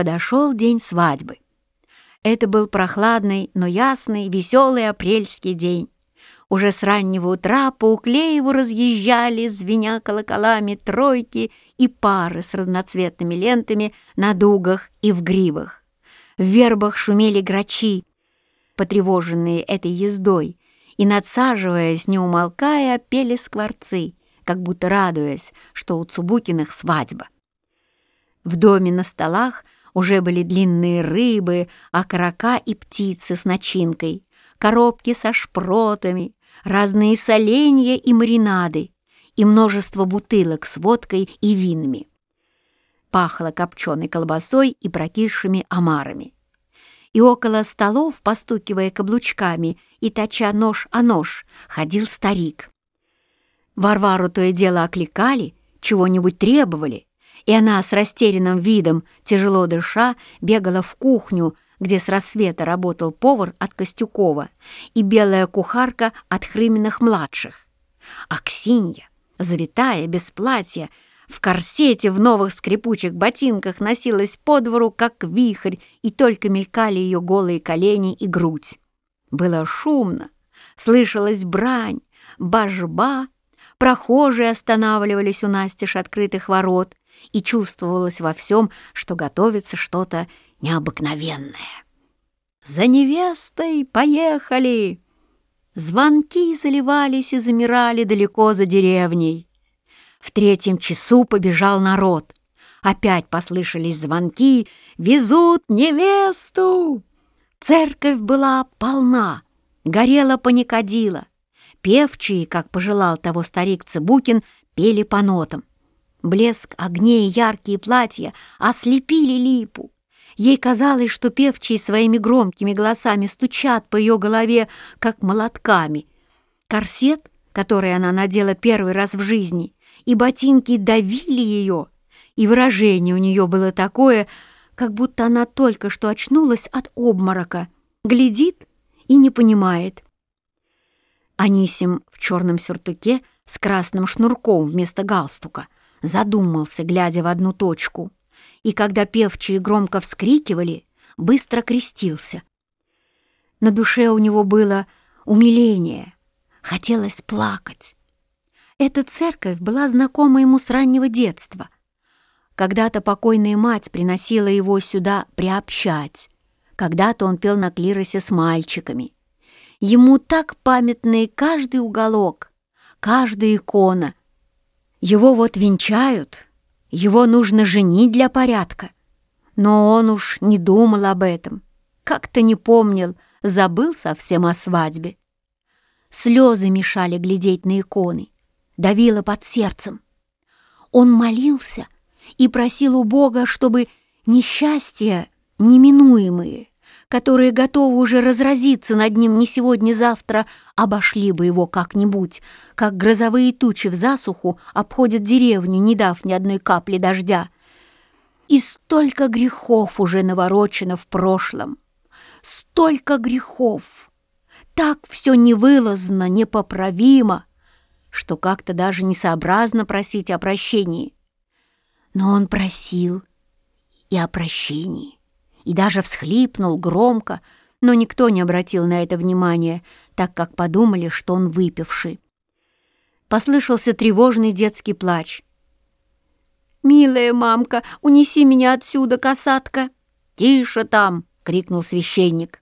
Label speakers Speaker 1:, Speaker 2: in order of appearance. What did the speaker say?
Speaker 1: подошел день свадьбы. Это был прохладный, но ясный, веселый апрельский день. Уже с раннего утра по Уклееву разъезжали, звеня колоколами, тройки и пары с разноцветными лентами на дугах и в гривах. В вербах шумели грачи, потревоженные этой ездой, и, надсаживаясь, не умолкая, пели скворцы, как будто радуясь, что у Цубукиных свадьба. В доме на столах уже были длинные рыбы, окорока и птицы с начинкой, коробки со шпротами, разные соленья и маринады и множество бутылок с водкой и винами. Пахло копченой колбасой и прокисшими омарами. И около столов, постукивая каблучками и точа нож о нож, ходил старик. Варвару то и дело окликали, чего-нибудь требовали, и она с растерянным видом, тяжело дыша, бегала в кухню, где с рассвета работал повар от Костюкова и белая кухарка от Хрыминых-младших. А Ксинья, завитая, без платья, в корсете в новых скрипучих ботинках носилась по двору, как вихрь, и только мелькали ее голые колени и грудь. Было шумно, слышалась брань, божба, прохожие останавливались у настежь открытых ворот, и чувствовалось во всем, что готовится что-то необыкновенное. «За невестой поехали!» Звонки заливались и замирали далеко за деревней. В третьем часу побежал народ. Опять послышались звонки «Везут невесту!» Церковь была полна, горела паникодила. Певчие, как пожелал того старик Цыбукин, пели по нотам. Блеск огней яркие платья ослепили липу. Ей казалось, что певчие своими громкими голосами стучат по ее голове, как молотками. Корсет, который она надела первый раз в жизни, и ботинки давили ее, и выражение у нее было такое, как будто она только что очнулась от обморока, глядит и не понимает. Анисим в черном сюртуке с красным шнурком вместо галстука задумался, глядя в одну точку, и когда певчие громко вскрикивали, быстро крестился. На душе у него было умиление, хотелось плакать. Эта церковь была знакома ему с раннего детства. Когда-то покойная мать приносила его сюда приобщать. Когда-то он пел на клиросе с мальчиками. Ему так памятный каждый уголок, каждая икона. Его вот венчают, его нужно женить для порядка. Но он уж не думал об этом, как-то не помнил, забыл совсем о свадьбе. Слезы мешали глядеть на иконы давило под сердцем. Он молился и просил у Бога, чтобы несчастья неминуемые, которые готовы уже разразиться над ним не сегодня-завтра, обошли бы его как-нибудь, как грозовые тучи в засуху обходят деревню, не дав ни одной капли дождя. И столько грехов уже наворочено в прошлом, столько грехов, так все невылазно, непоправимо, что как-то даже несообразно просить о прощении. Но он просил и о прощении, и даже всхлипнул громко, но никто не обратил на это внимания, так как подумали, что он выпивший. Послышался тревожный детский плач. «Милая мамка, унеси меня отсюда, касатка!» «Тише там!» — крикнул священник.